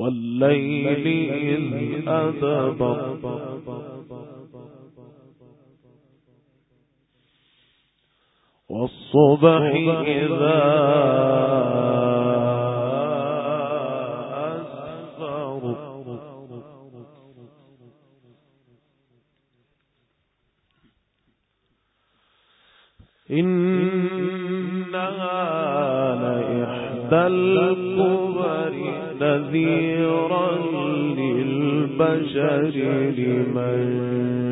والليل إذ أدبر والصبح إذا أسفر. إنها لإحدى الكبر نذيرا للبشر لمن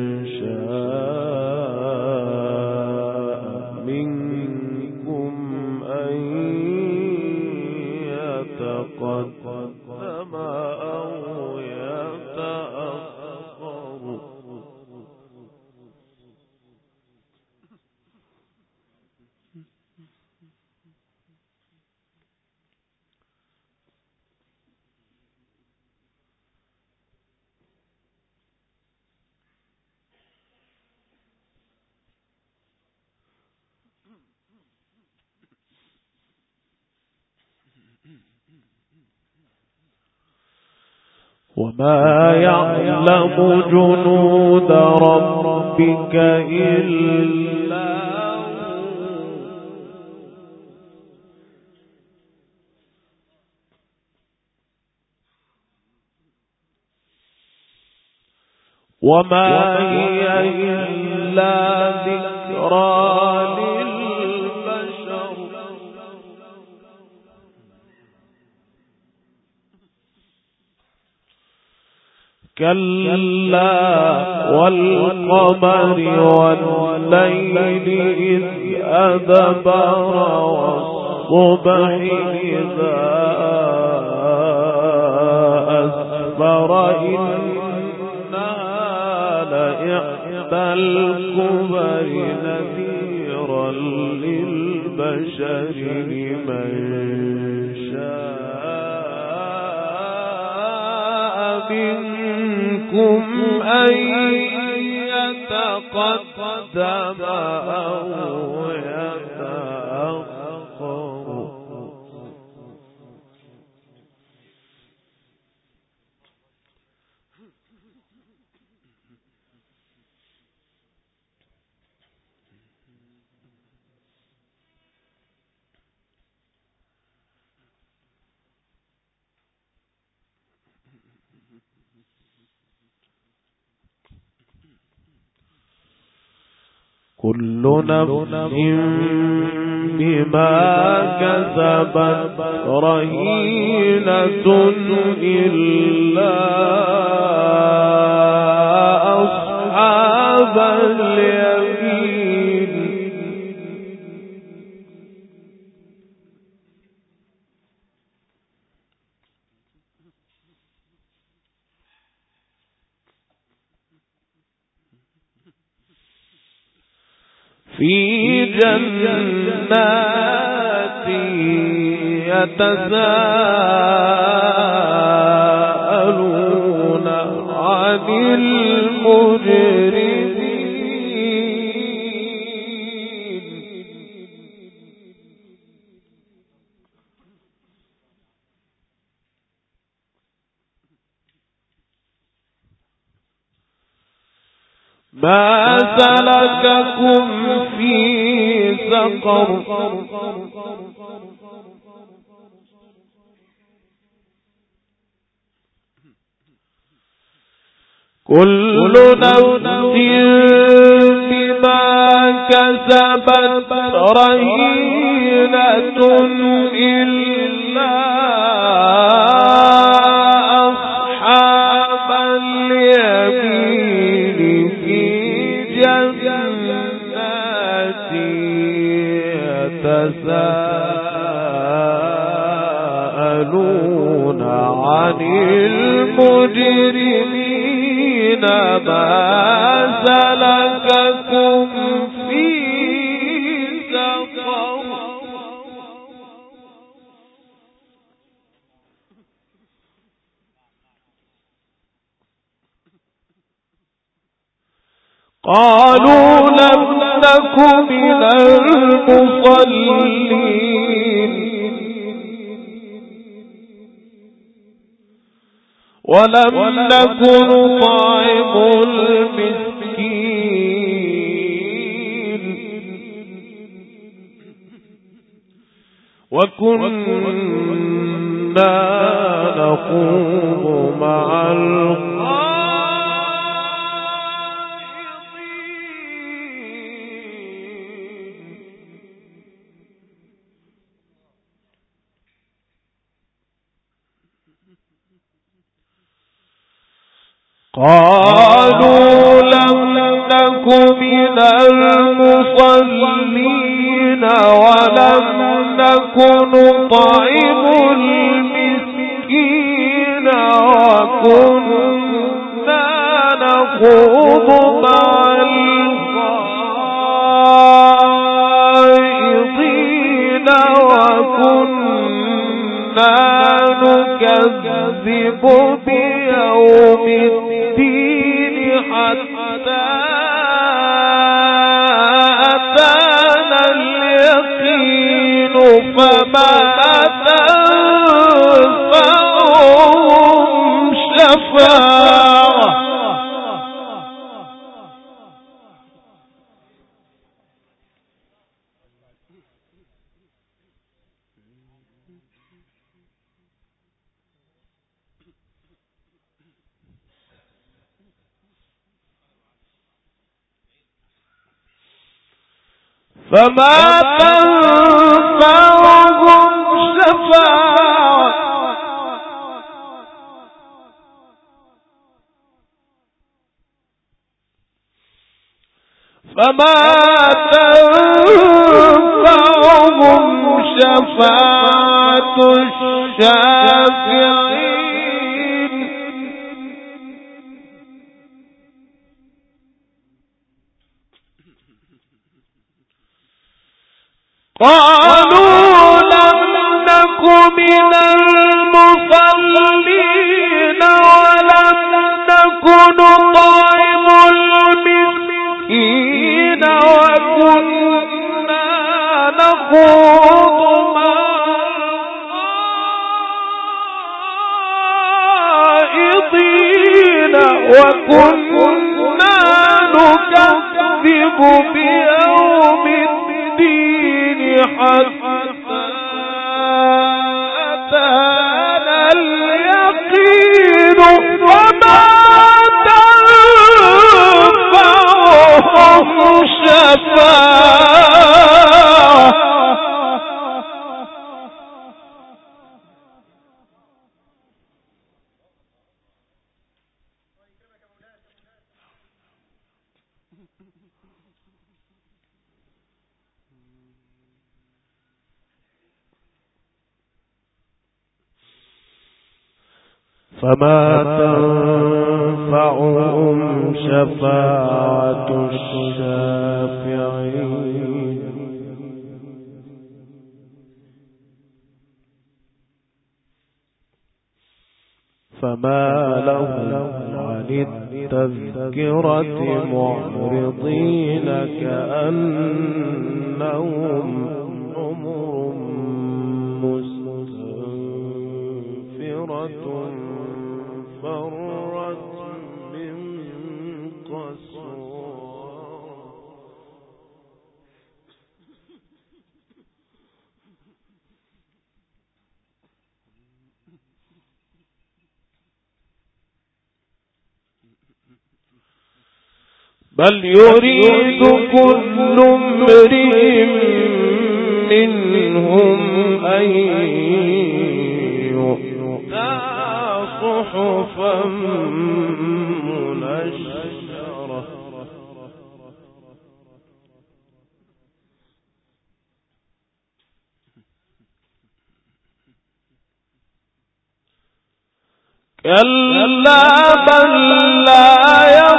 وما يعلم جنود ربك إلا وما هي إلا ذكرى كلا والقمر والليل إذ أدبر والصبح إذا أسفر إنها لإحدى الكبر نذيرا للبشر لمن منكم أن يتقدم أو كل نفس بما كسبت رهينة إلا أصحاب اليمين. في جنات يتساءلون عن المجرمين. ما سلككم في سقر. كل نفس بما كسبت رهينة إلا يتساءلون عن المجرمين ما سلككم في سقر قالوا لم نك من المصلين ولم نك نطعم المسكين. وكنا نخوض مع الخائضين قالوا لم نك من المصلين ولم نك نطعم المسكين وكنا نخوض مع الخائضين وكنا نكذب بيوم الدين 怎么？بيوم الدين حتى فما يريد كل امرئ منهم أن يؤتى صحفا منشرة. كلا بل لا الآخرة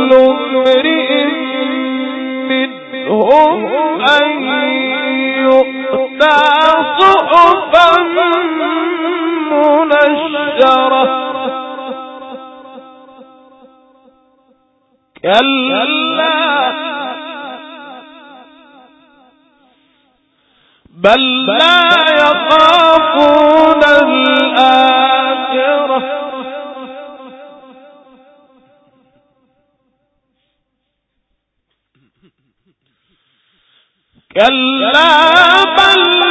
كلا. بل لا يخافون الآخرة. كلا بل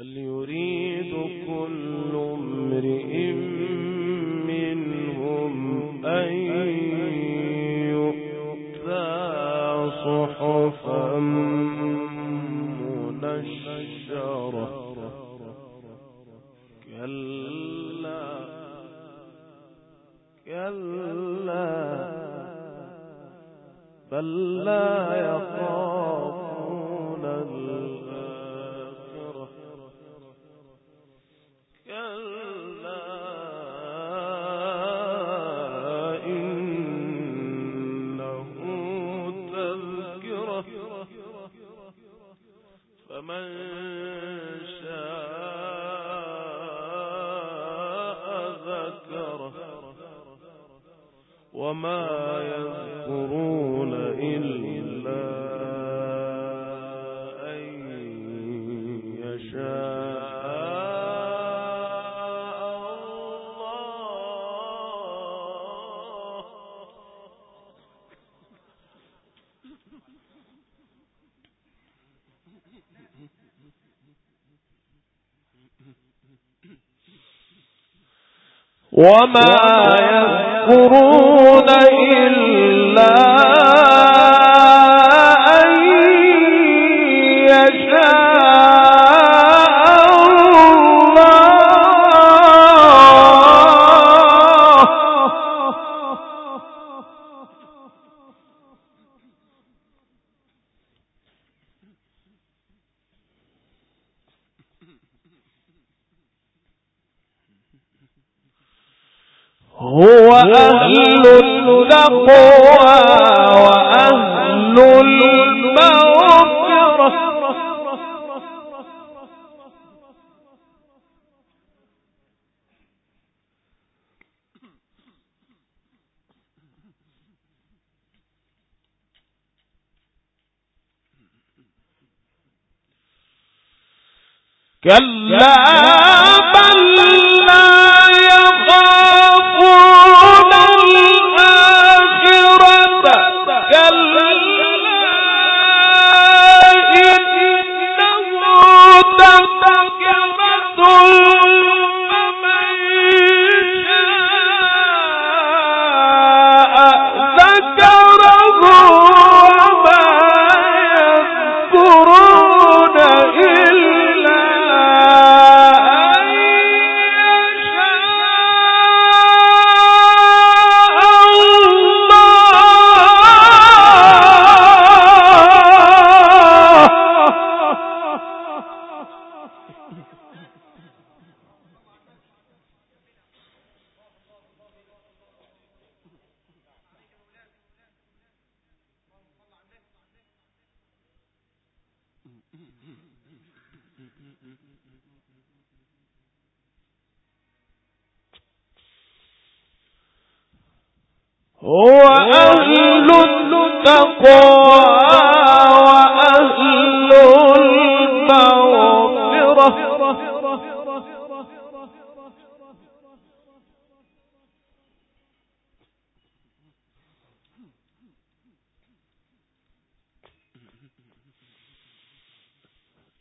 بل وما يذكرون إلا هو أهل التقوى وأهل المغفرة. كلا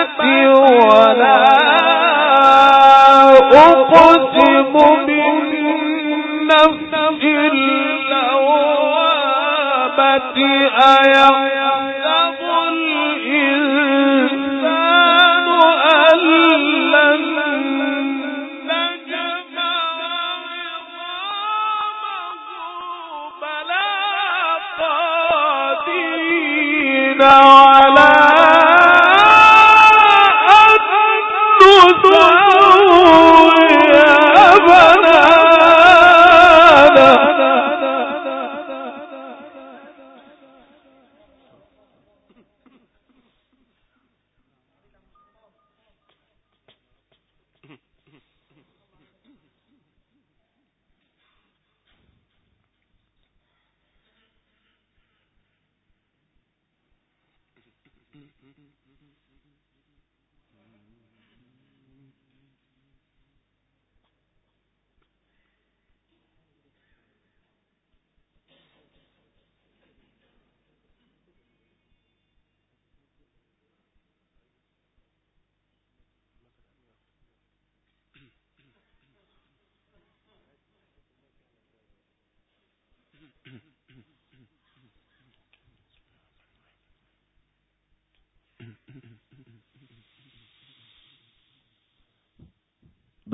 ولا أقسم بالنفس اللوامة أيقظ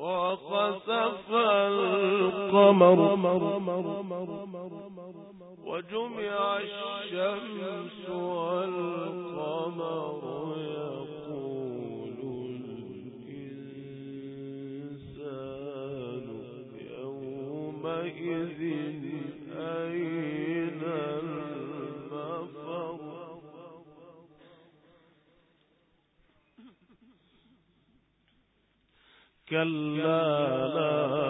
وخسف القمر وجمع الشمس والقمر كلا لا.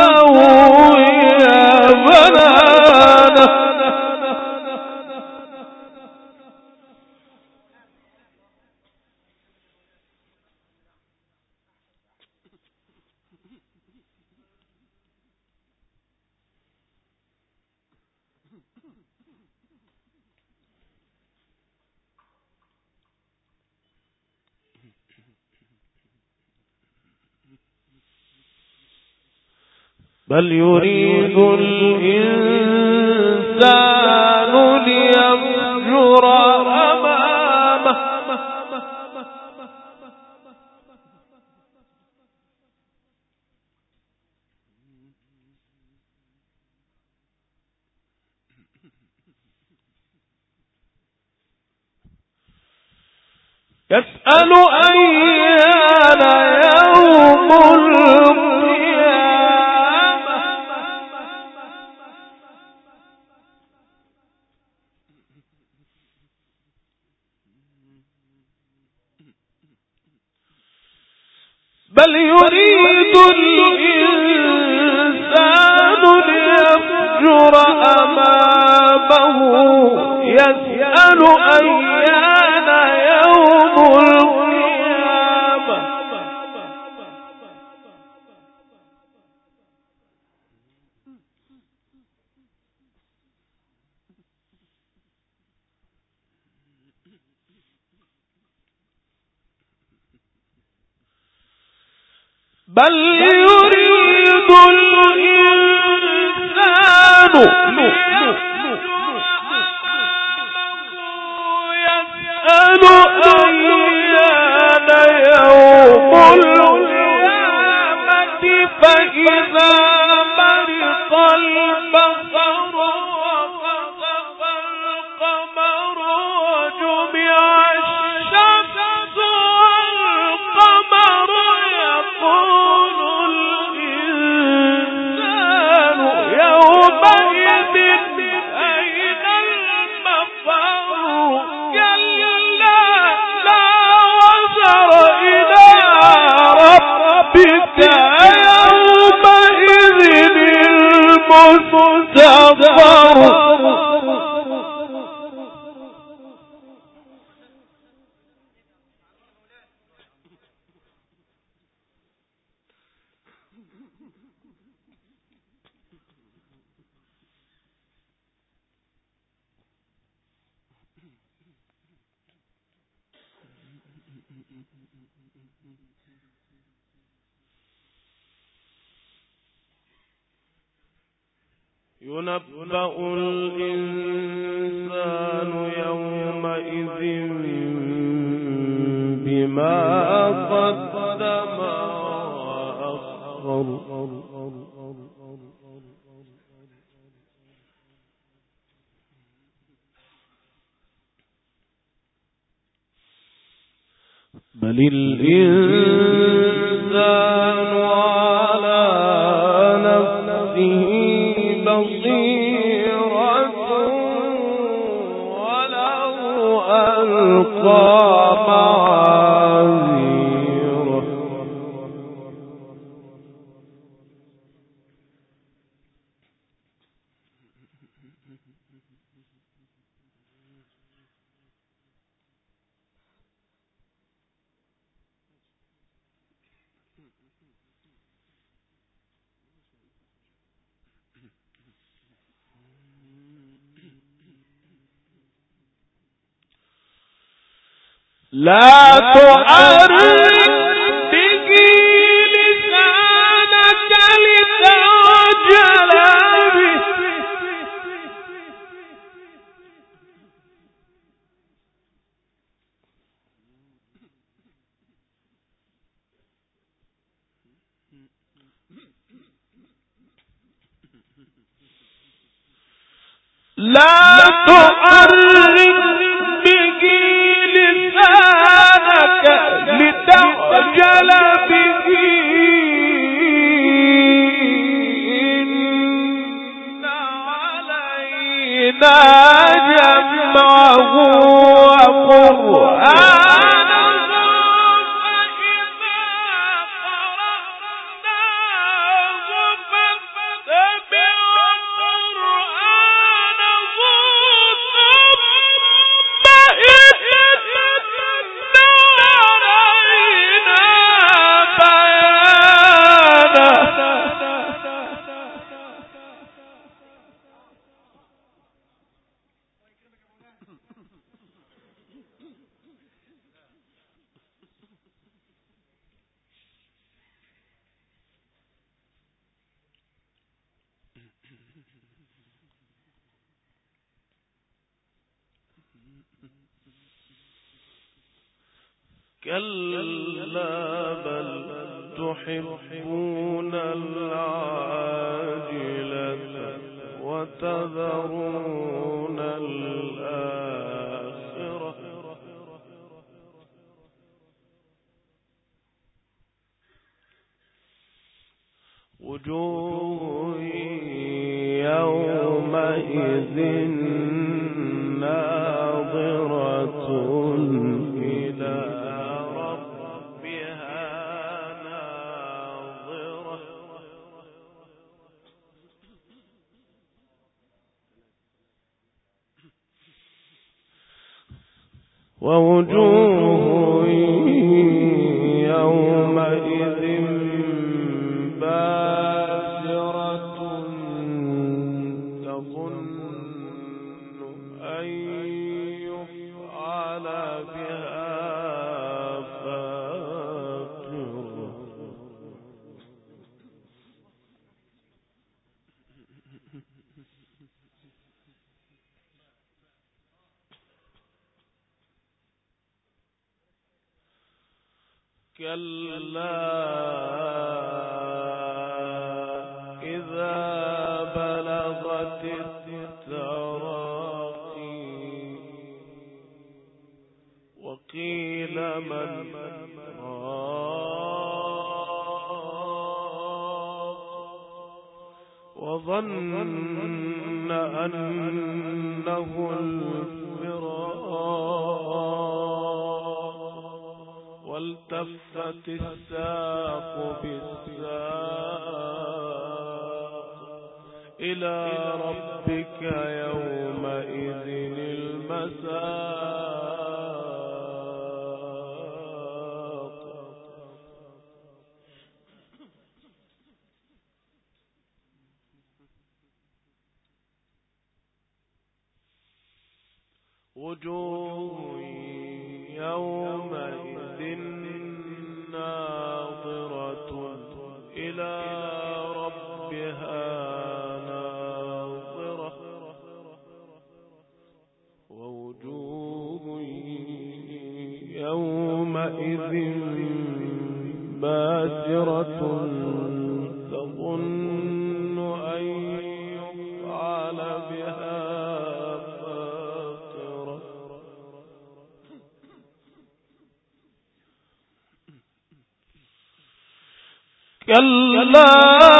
啊，无为。بل يريد الإنسان لا تؤرق وجوه يومئذ ولا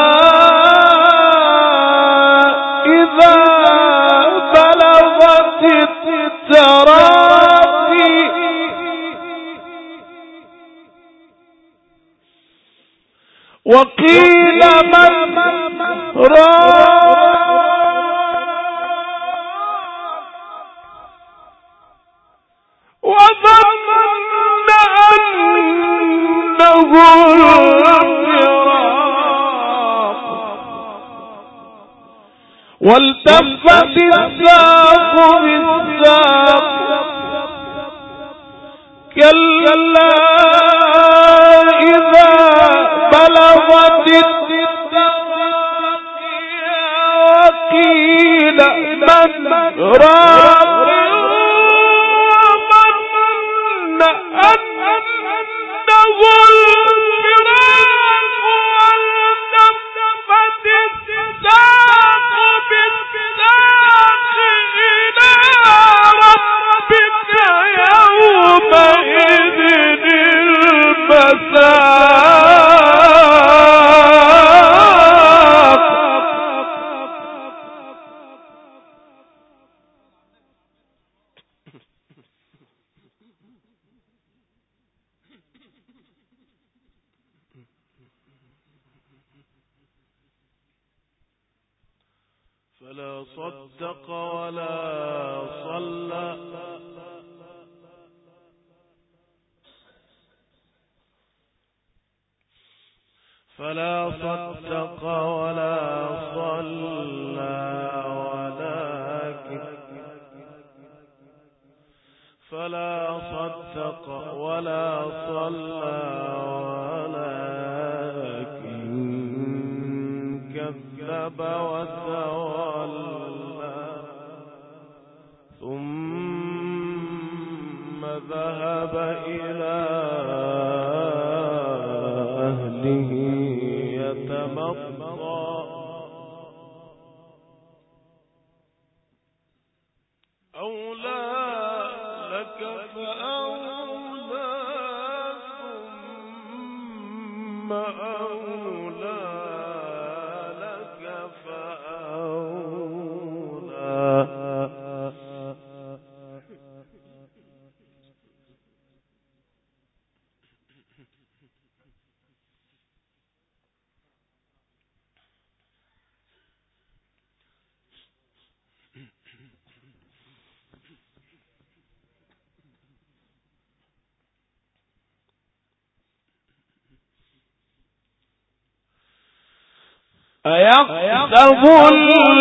أيحسب الإنسان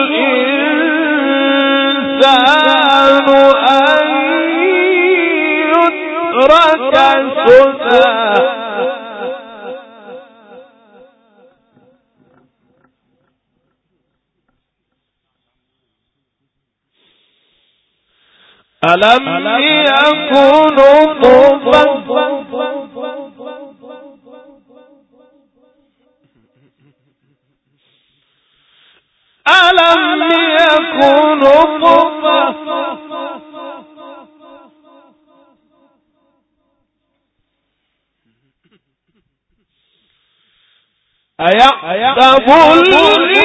أن يترك سدى ألم يكن أيقدم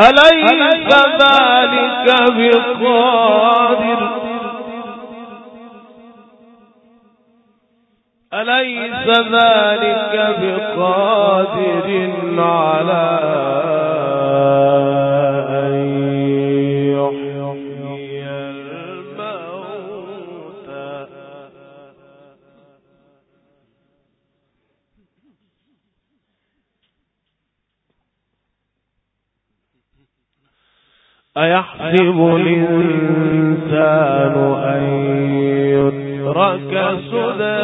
أليس ذلك بقادر؟ أليس ذلك بقادر على أيحسب الإنسان أن يترك سدى؟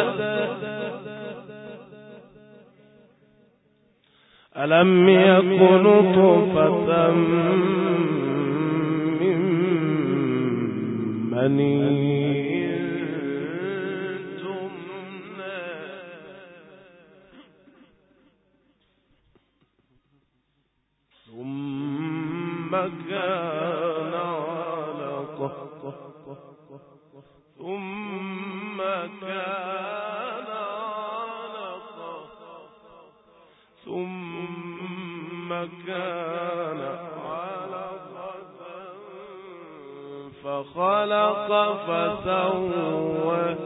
ألم يكن طفة من مني؟ خلق فسوى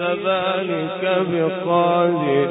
ذلك بقادر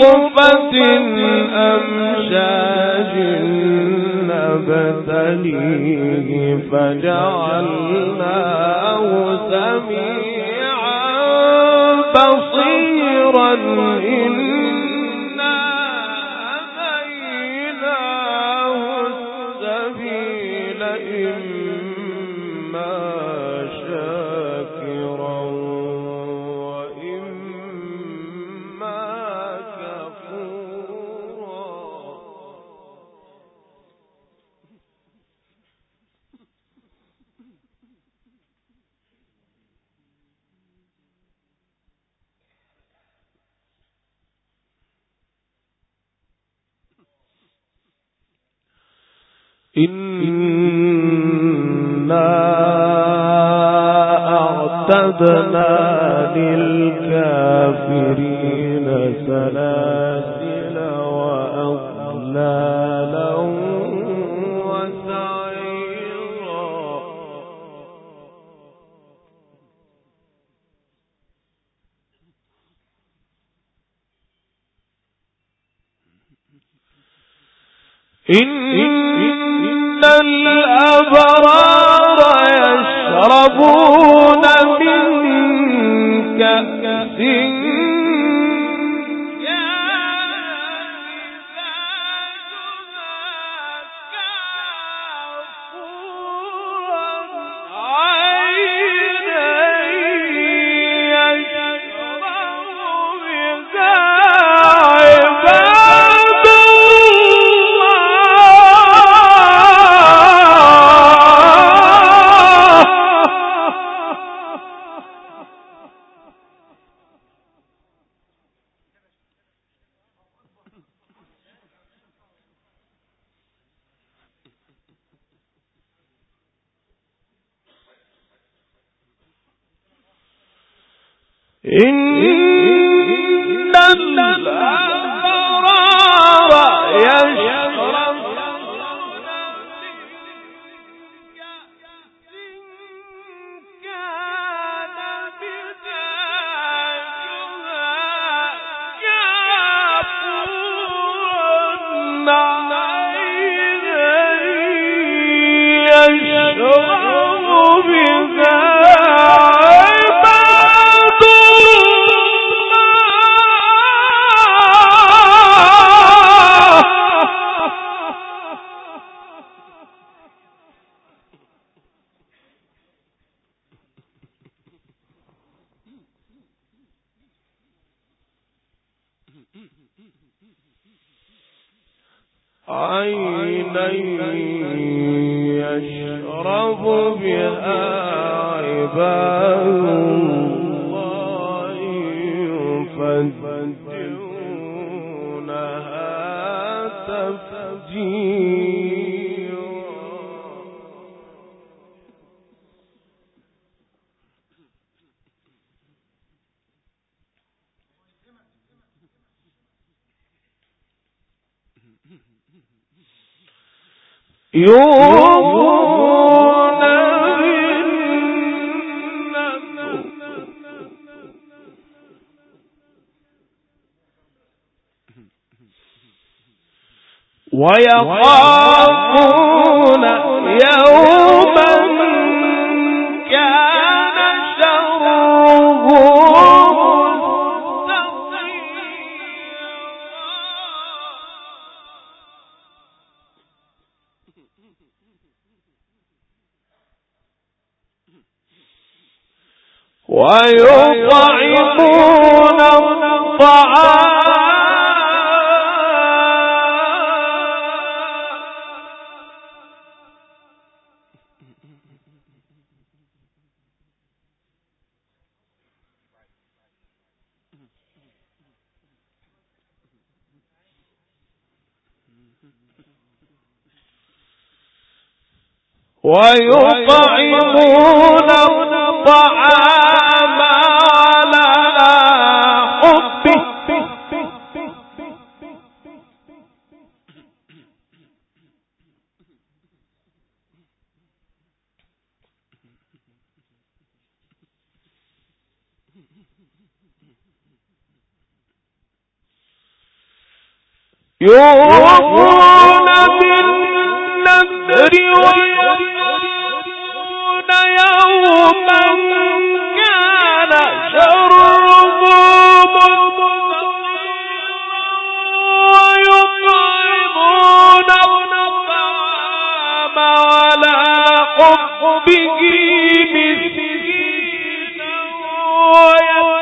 نطفة أمشاج نبتليه فجعلناه سميعا أعتدنا للكافرين سلاسل عينا يشرب بها عباد الله يفجرونها تفجيرا. يوفون بالنذر ويخافون يوما ويطعمون الطعام. يوفون بالنذر ويؤمنون يوما كان شره ويطعمون الطعام ولا حبه مسكينا ويتقون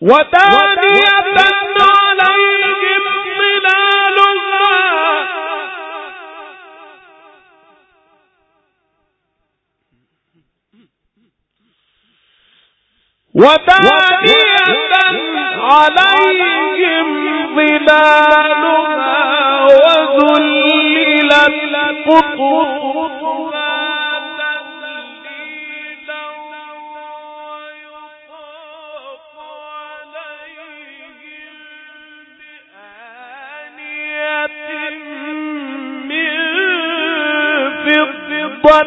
ودانية عليهم ظلالها ودانية عليهم ظلالها وذللت قطوطها but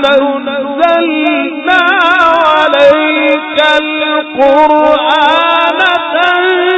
نزلنا عليك القرآن تنزيلا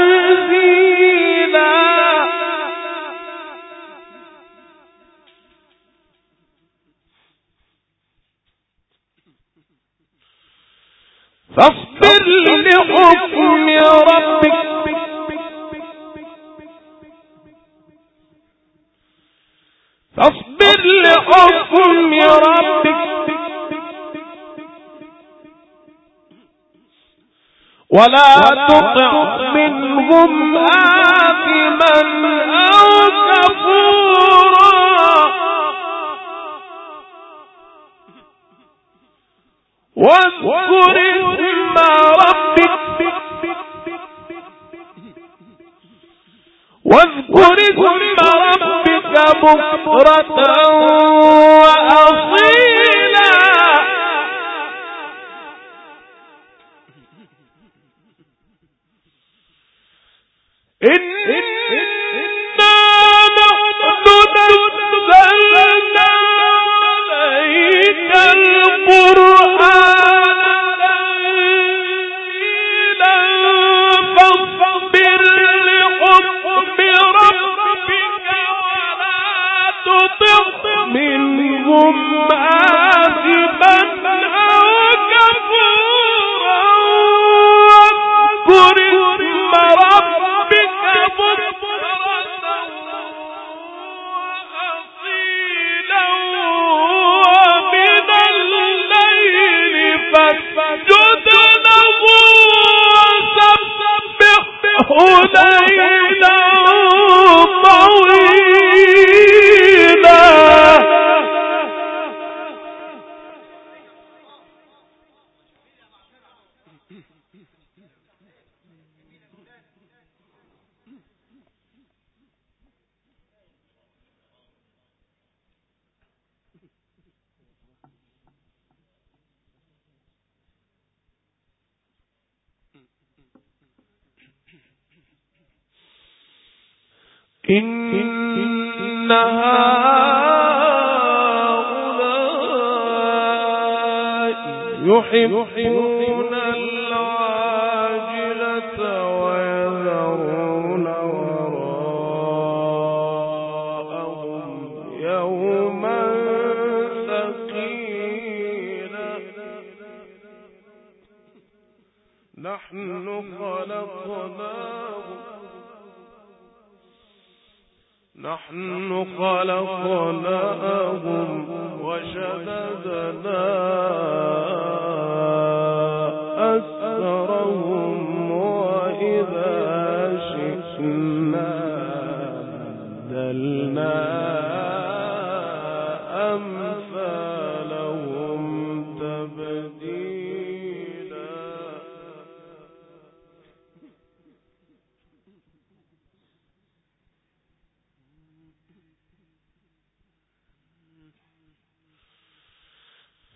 ولا تطع منهم آثما. آمنوا يحبون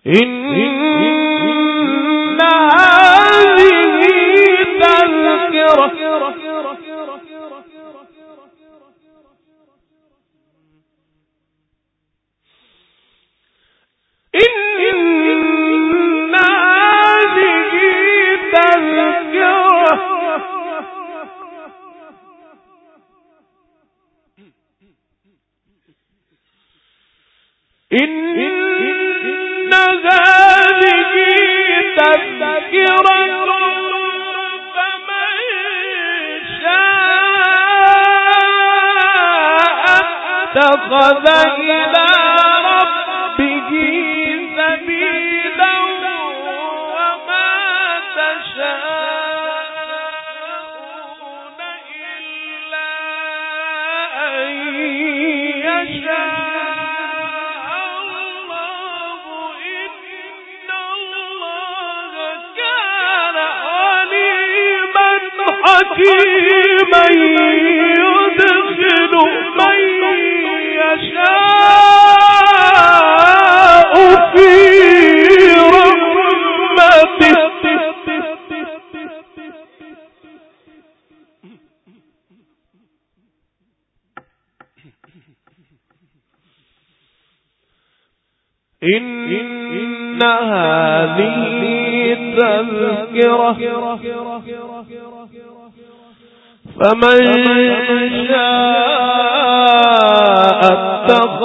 إن فمن شاء اتخذ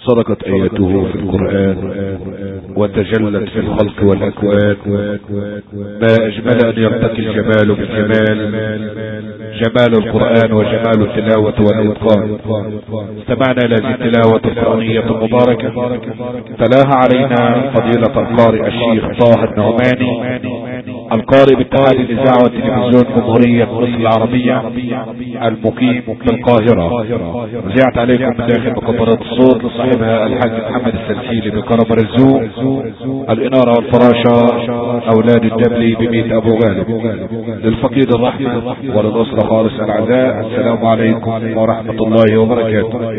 صدقت آياته في القرآن وتجلت في الخلق والأكوان. ما أجمل أن يرتقي الجمال بالجمال. جمال القرآن وجمال التلاوة والإتقان. استمعنا إلى هذه التلاوة القرآنية المباركة. تلاها علينا فضيلة القارئ الشيخ طه النعماني. القارئ باتحاد الإذاعة والتلفزيون جمهورية مصر العربية المقيم في القاهرة. وزعت عليكم من داخل مقبرات الصوت لصاحبها الحاج محمد السلسيلي بكرم الزوق الإنارة والفراشة أولاد الدبلي ببيت أبو غالب. للفقيد الرحمة وللأسرة خالص العزاء السلام عليكم ورحمة الله وبركاته.